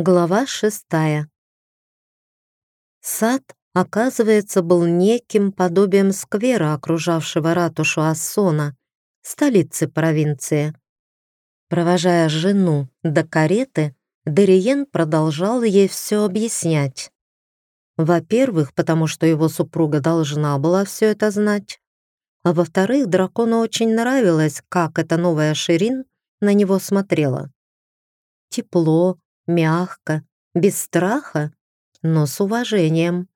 Глава шестая. Сад, оказывается, был неким подобием сквера, окружавшего ратушу Ассона, столицы провинции. Провожая жену до кареты, Дериен продолжал ей все объяснять. Во-первых, потому что его супруга должна была все это знать, а во-вторых, дракону очень нравилось, как эта новая Ширин на него смотрела. Тепло, мягко, без страха, но с уважением.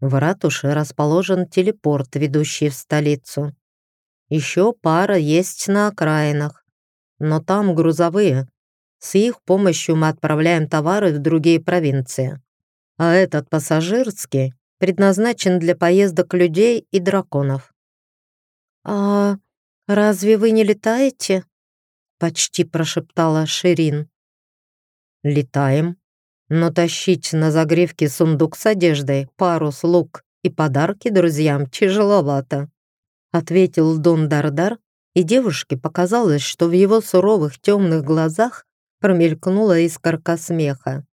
В ратуше расположен телепорт, ведущий в столицу. Еще пара есть на окраинах, но там грузовые. С их помощью мы отправляем товары в другие провинции. А этот пассажирский предназначен для поездок людей и драконов. «А разве вы не летаете?» почти прошептала Ширин. Летаем, но тащить на загривке сундук с одеждой, парус, лук и подарки друзьям тяжеловато, ответил Дон Дардар, и девушке показалось, что в его суровых темных глазах промелькнула искорка смеха.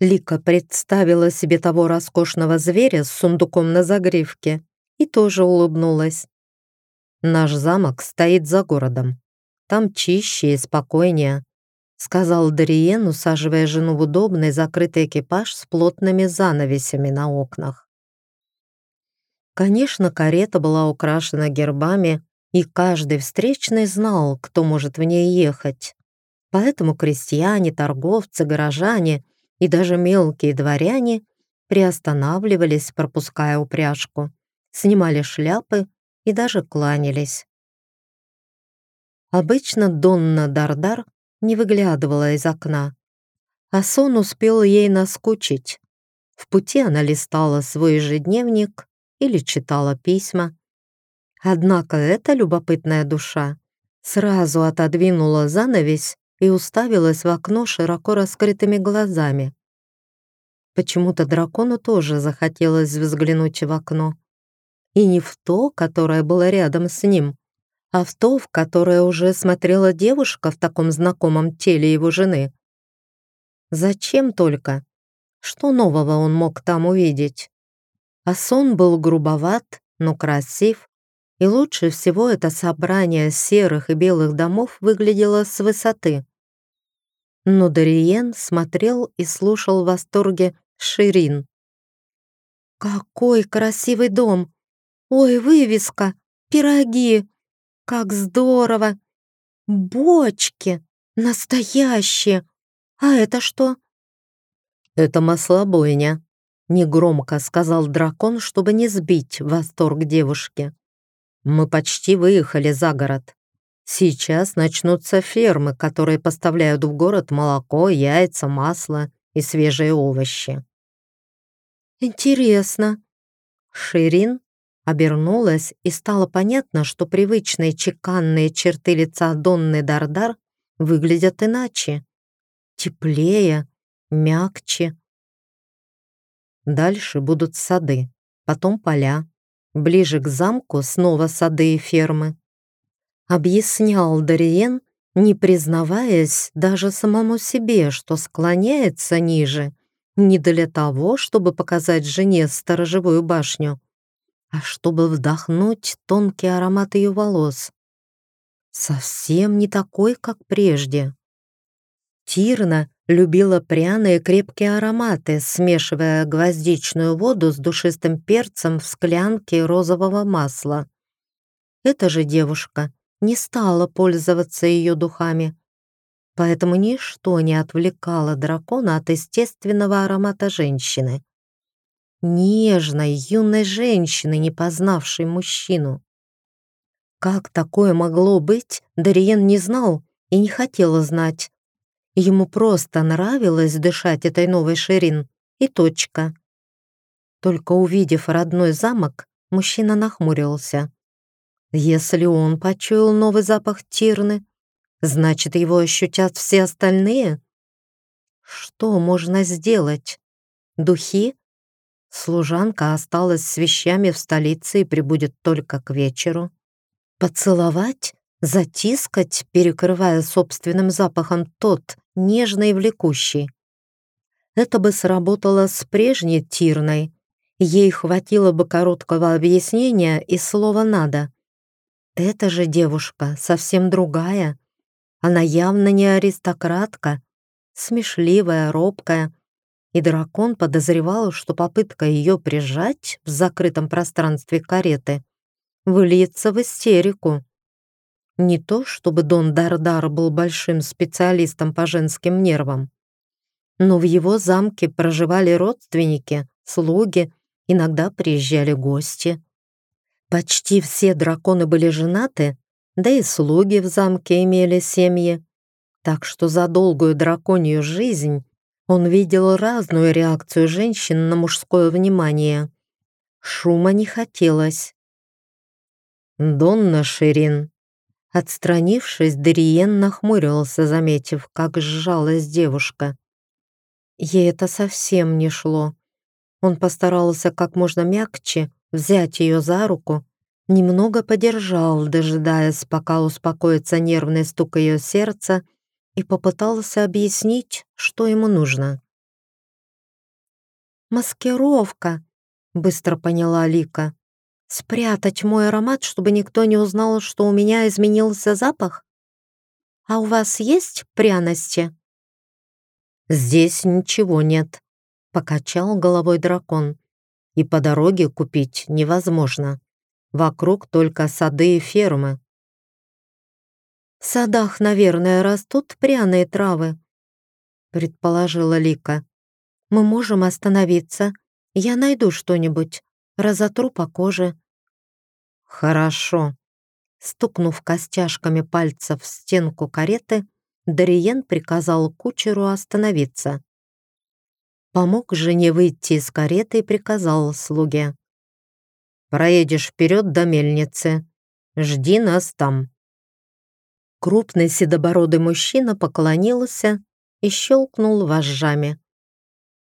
Лика представила себе того роскошного зверя с сундуком на загривке и тоже улыбнулась. «Наш замок стоит за городом. Там чище и спокойнее сказал Дариен, усаживая жену в удобный закрытый экипаж с плотными занавесями на окнах. Конечно, карета была украшена гербами, и каждый встречный знал, кто может в ней ехать. Поэтому крестьяне, торговцы, горожане и даже мелкие дворяне приостанавливались, пропуская упряжку, снимали шляпы и даже кланялись. Обычно Донна Дардар не выглядывала из окна. А сон успел ей наскучить. В пути она листала свой ежедневник или читала письма. Однако эта любопытная душа сразу отодвинула занавесь и уставилась в окно широко раскрытыми глазами. Почему-то дракону тоже захотелось взглянуть в окно. И не в то, которое было рядом с ним, а в то, в которое уже смотрела девушка в таком знакомом теле его жены. Зачем только? Что нового он мог там увидеть? А сон был грубоват, но красив, и лучше всего это собрание серых и белых домов выглядело с высоты. Но Дариен смотрел и слушал в восторге Ширин. «Какой красивый дом! Ой, вывеска! Пироги! Как здорово! Бочки! Настоящие! А это что?» «Это маслобойня», — негромко сказал дракон, чтобы не сбить восторг девушки. «Мы почти выехали за город. Сейчас начнутся фермы, которые поставляют в город молоко, яйца, масло и свежие овощи». «Интересно». Ширин Обернулась, и стало понятно, что привычные чеканные черты лица Донны Дардар выглядят иначе. Теплее, мягче. Дальше будут сады, потом поля. Ближе к замку снова сады и фермы. Объяснял Дариен, не признаваясь даже самому себе, что склоняется ниже, не для того, чтобы показать жене сторожевую башню, чтобы вдохнуть тонкий аромат ее волос. Совсем не такой, как прежде. Тирна любила пряные крепкие ароматы, смешивая гвоздичную воду с душистым перцем в склянке розового масла. Эта же девушка не стала пользоваться ее духами, поэтому ничто не отвлекало дракона от естественного аромата женщины нежной, юной женщины, не познавшей мужчину. Как такое могло быть, Дариен не знал и не хотел знать. Ему просто нравилось дышать этой новой Ширин, и точка. Только увидев родной замок, мужчина нахмурился. Если он почуял новый запах Тирны, значит, его ощутят все остальные? Что можно сделать? Духи? Служанка осталась с вещами в столице и прибудет только к вечеру. Поцеловать, затискать, перекрывая собственным запахом тот, нежный и влекущий. Это бы сработало с прежней Тирной. Ей хватило бы короткого объяснения и слова «надо». Эта же девушка совсем другая. Она явно не аристократка, смешливая, робкая, и дракон подозревал, что попытка ее прижать в закрытом пространстве кареты выльется в истерику. Не то, чтобы Дон Дардар был большим специалистом по женским нервам, но в его замке проживали родственники, слуги, иногда приезжали гости. Почти все драконы были женаты, да и слуги в замке имели семьи. Так что за долгую драконью жизнь он видел разную реакцию женщин на мужское внимание. Шума не хотелось. «Донна Ширин», Отстранившись, Дариен нахмурился, заметив, как сжалась девушка. Ей это совсем не шло. Он постарался как можно мягче взять ее за руку, немного подержал, дожидаясь, пока успокоится нервный стук ее сердца, и попытался объяснить, что ему нужно. «Маскировка», — быстро поняла Лика. «Спрятать мой аромат, чтобы никто не узнал, что у меня изменился запах? А у вас есть пряности?» «Здесь ничего нет», — покачал головой дракон. «И по дороге купить невозможно. Вокруг только сады и фермы». «В садах, наверное, растут пряные травы», — предположила Лика. «Мы можем остановиться. Я найду что-нибудь. Разотру по коже». «Хорошо». Стукнув костяшками пальцев в стенку кареты, Дариен приказал кучеру остановиться. Помог жене выйти из кареты и приказал слуге. «Проедешь вперед до мельницы. Жди нас там». Крупный седобородый мужчина поклонился и щелкнул вожжами.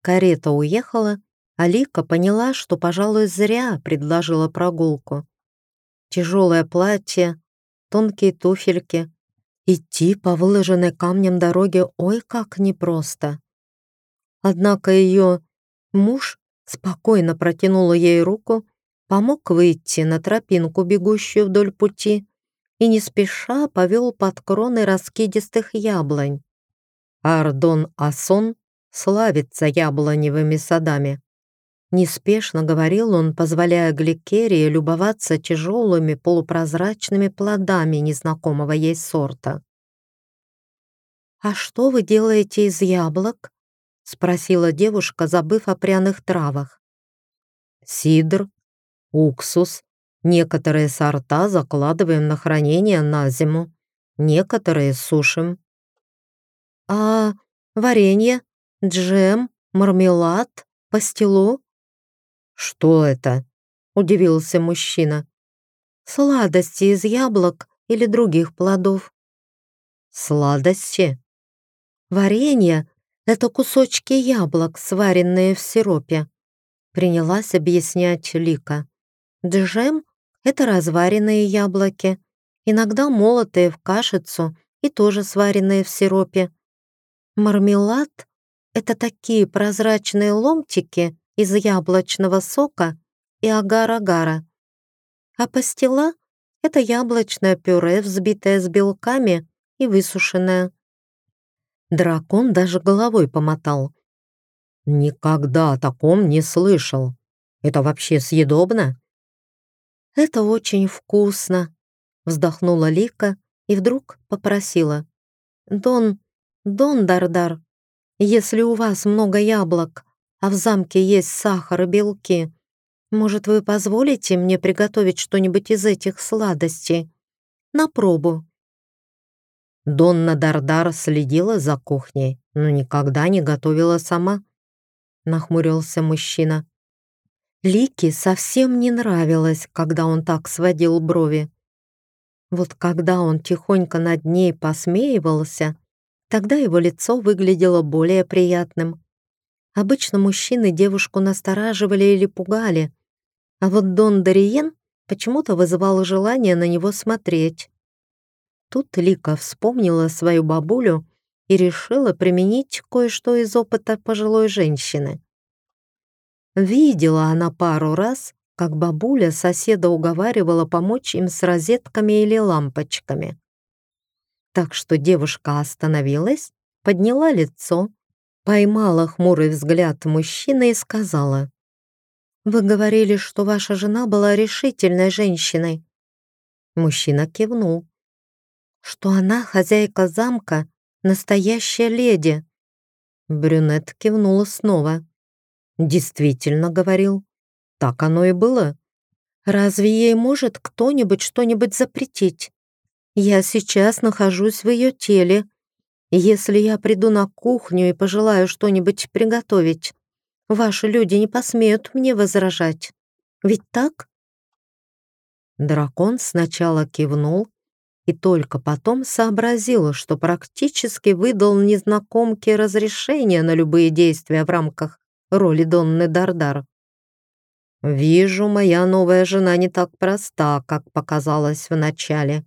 Карета уехала, а Лика поняла, что, пожалуй, зря предложила прогулку. Тяжелое платье, тонкие туфельки, Идти по выложенной камнем дороге ой как непросто. Однако ее муж спокойно протянул ей руку, помог выйти на тропинку, бегущую вдоль пути, и не спеша повел под кроны раскидистых яблонь. Ардон Асон славится яблоневыми садами. Неспешно говорил он, позволяя Гликерии любоваться тяжелыми полупрозрачными плодами незнакомого ей сорта. «А что вы делаете из яблок?» — спросила девушка, забыв о пряных травах. «Сидр, уксус. Некоторые сорта закладываем на хранение на зиму, некоторые сушим». «А варенье, джем, мармелад, пастилу?» «Что это?» — удивился мужчина. «Сладости из яблок или других плодов». «Сладости?» «Варенье — это кусочки яблок, сваренные в сиропе», — принялась объяснять Лика. «Джем — это разваренные яблоки, иногда молотые в кашицу и тоже сваренные в сиропе. Мармелад — это такие прозрачные ломтики, из яблочного сока и агар-агара. А пастила — это яблочное пюре, взбитое с белками и высушенное. Дракон даже головой помотал. «Никогда о таком не слышал. Это вообще съедобно?» «Это очень вкусно», — вздохнула Лика и вдруг попросила. «Дон, Дон Дардар, если у вас много яблок, а в замке есть сахар и белки. Может, вы позволите мне приготовить что-нибудь из этих сладостей? На пробу». Донна Дардар следила за кухней, но никогда не готовила сама. Нахмурился мужчина. Лике совсем не нравилось, когда он так сводил брови. Вот когда он тихонько над ней посмеивался, тогда его лицо выглядело более приятным. Обычно мужчины девушку настораживали или пугали, а вот Дон Дариен почему-то вызывал желание на него смотреть. Тут Лика вспомнила свою бабулю и решила применить кое-что из опыта пожилой женщины. Видела она пару раз, как бабуля соседа уговаривала помочь им с розетками или лампочками. Так что девушка остановилась, подняла лицо, поймала хмурый взгляд мужчины и сказала, «Вы говорили, что ваша жена была решительной женщиной». Мужчина кивнул, что она хозяйка замка, настоящая леди. Брюнет кивнула снова. «Действительно, — говорил, — так оно и было. Разве ей может кто-нибудь что-нибудь запретить? Я сейчас нахожусь в ее теле, если я приду на кухню и пожелаю что-нибудь приготовить, ваши люди не посмеют мне возражать. Ведь так?» Дракон сначала кивнул и только потом сообразил, что практически выдал незнакомке разрешение на любые действия в рамках роли Донны Дардар. «Вижу, моя новая жена не так проста, как показалось вначале»,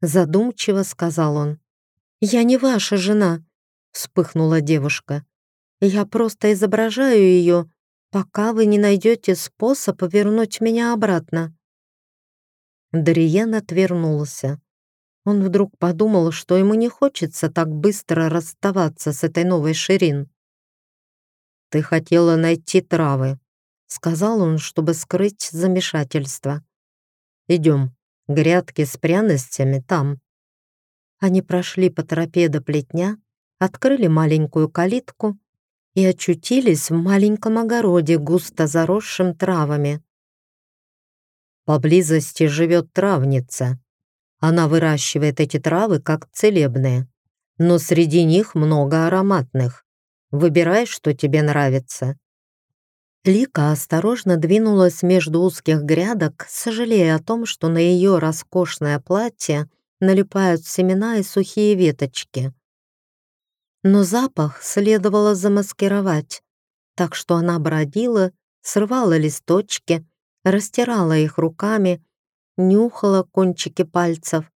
задумчиво сказал он. «Я не ваша жена», — вспыхнула девушка. «Я просто изображаю ее, пока вы не найдете способ вернуть меня обратно». Дариен отвернулся. Он вдруг подумал, что ему не хочется так быстро расставаться с этой новой Ширин. «Ты хотела найти травы», — сказал он, чтобы скрыть замешательство. «Идем, грядки с пряностями там». Они прошли по тропе до плетня, открыли маленькую калитку и очутились в маленьком огороде, густо заросшим травами. Поблизости живет травница. Она выращивает эти травы как целебные, но среди них много ароматных. Выбирай, что тебе нравится. Лика осторожно двинулась между узких грядок, сожалея о том, что на ее роскошное платье налипают семена и сухие веточки. Но запах следовало замаскировать, так что она бродила, срывала листочки, растирала их руками, нюхала кончики пальцев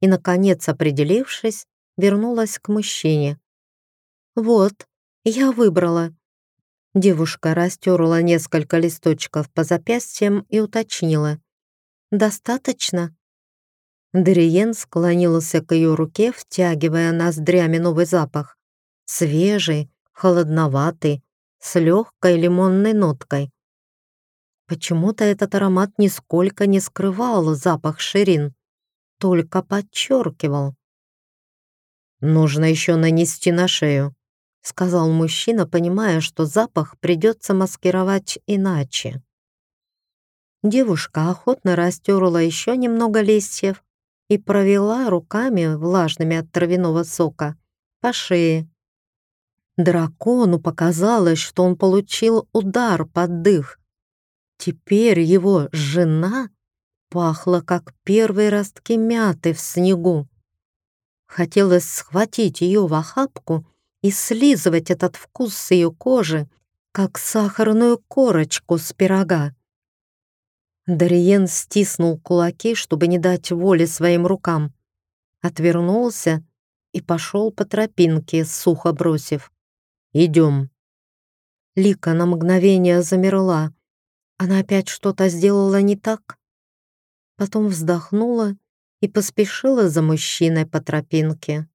и, наконец, определившись, вернулась к мужчине. «Вот, я выбрала». Девушка растерла несколько листочков по запястьям и уточнила. «Достаточно?» Дариен склонился к ее руке, втягивая ноздрями новый запах. Свежий, холодноватый, с легкой лимонной ноткой. Почему-то этот аромат нисколько не скрывал запах ширин, только подчеркивал. «Нужно еще нанести на шею», — сказал мужчина, понимая, что запах придется маскировать иначе. Девушка охотно растерла еще немного листьев, и провела руками, влажными от травяного сока, по шее. Дракону показалось, что он получил удар под дых. Теперь его жена пахла, как первые ростки мяты в снегу. Хотелось схватить ее в охапку и слизывать этот вкус с ее кожи, как сахарную корочку с пирога. Дариен стиснул кулаки, чтобы не дать воли своим рукам. Отвернулся и пошел по тропинке, сухо бросив. «Идем». Лика на мгновение замерла. Она опять что-то сделала не так? Потом вздохнула и поспешила за мужчиной по тропинке.